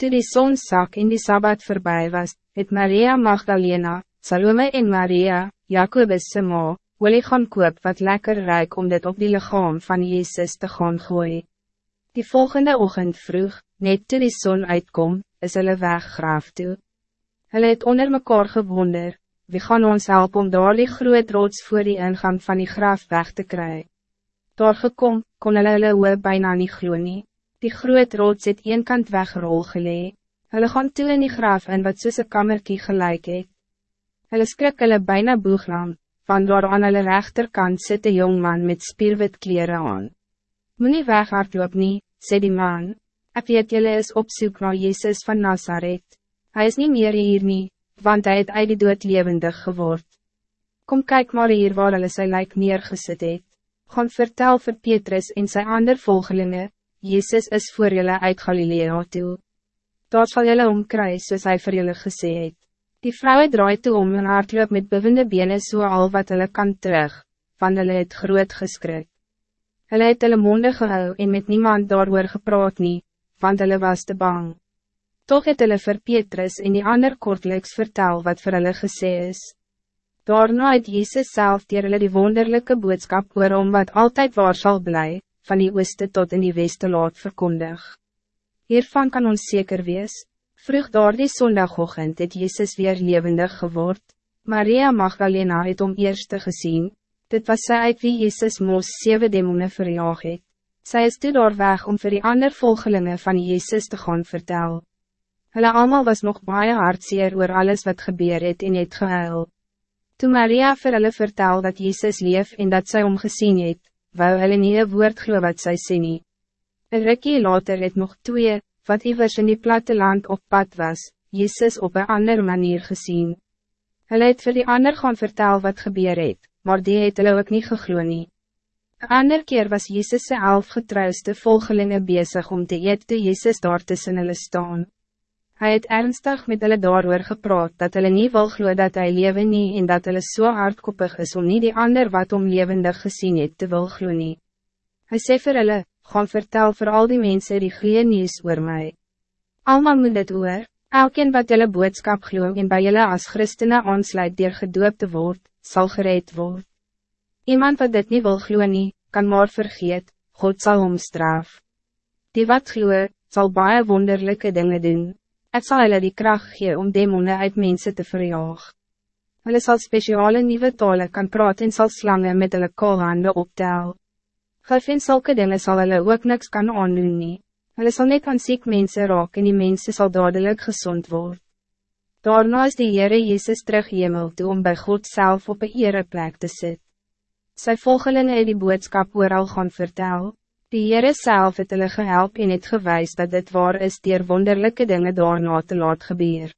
Toe die zon zak in die Sabbat voorbij was, het Maria Magdalena, Salome en Maria, Jacobus se ma, olie gaan koop wat lekker ruik om dit op die lichaam van Jezus te gaan gooien. Die volgende ochtend vroeg, net toe die zon uitkom, is hulle weg graaf toe. Hulle het onder mekaar gewonder, wie gaan ons helpen om daar die groot rots voor die ingang van die graaf weg te krijgen. Daar gekom, kon hulle hulle bijna nie glo nie. Die groot rots het een kant wegrol gelee. Hulle gaan toe in die graaf in wat soos een kamerkie gelijk het. Hulle skrik hulle bijna boeglam, van daar aan hulle rechterkant sit een jongman met spierwit kleren aan. Moe weg hardloop nie, sê die man, ek weet julle is op soek naar Jezus van Nazareth. Hij is niet meer hier nie, want hij het uit die dood levendig geword. Kom kijk maar hier waar hulle sy lijk neergesit het gaan vertel vir Petrus en sy ander volgelinge, Jezus is voor jullie uit Galilea toe. Daar sal jylle omkry soos hy vir jylle gesê het. Die vrouwen draai toe om en hardloop met bewende benen so al wat hulle kan terug, van hulle het groot geskrik. Hulle het hulle monde gehou en met niemand daarover gepraat nie, want hulle was te bang. Toch het hulle vir Petrus en die ander kortelijks vertel wat vir hulle gesê is. Daarna het Jezus zelf dier hulle die wonderlijke boodskap oor om wat altijd waar zal bly, van die ooste tot in die weste laat verkondig. Hiervan kan ons zeker wees, vroeg daar die zondagochtend het Jezus weer levendig geword, Maria Magdalena het om eerste gezien, dit was sy uit wie Jezus moos zeven demonen verjaag het. Sy is toe daar weg om voor die ander volgelingen van Jezus te gaan vertel. Hulle allemaal was nog baie hartseer oor alles wat gebeur het en het gehuil. Toen Maria vir hulle vertel dat Jezus leef en dat zij omgezien het, wou hulle nie een woord glo wat sy sê nie. Een rikkie later het nog twee, wat iwers in die platteland op pad was, Jezus op een ander manier gezien. Hulle het vir die ander gaan vertel wat gebeur het, maar die het hulle ook nie geglo nie. Een ander keer was Jezus' elf getrouwste volgelinge bezig om te eet toe Jezus daar tussen hulle staan. Hij het ernstig met hulle daarover gepraat dat hulle nie wil glo dat hij leven nie en dat hulle so hardkoppig is om niet die ander wat om levendig gezien het te wil glo nie. Hy sê vir hulle, gaan vertel voor al die mensen die goeie nieuws oor my. Almal moet dit oor, elkeen wat julle boodskap glo en by julle as christene aansluit dier gedoop te word, sal gereed word. Iemand wat dit niet wil glo nie, kan maar vergeet, God zal omstraf. Die wat glo, zal baie wonderlijke dingen doen. Het zal hulle die kracht gee om demonen uit mensen te verjaag. Hulle sal speciale nieuwe tale kan praten en sal slangen met hulle koolhande optel. Gif en sulke dinge sal hulle ook niks kan aandoen nie. Hulle sal net aan ziek mensen raak en die mensen zal dadelijk gezond worden. Daarna is die Heere Jezus terug hemel toe om bij God zelf op een ereplek te zitten. Sy volgelinge het die boodskap al gaan vertel. Die Heere self het hulle gehelp en het gewys dat dit waar is dier wonderlijke dingen daarna te laat gebeur.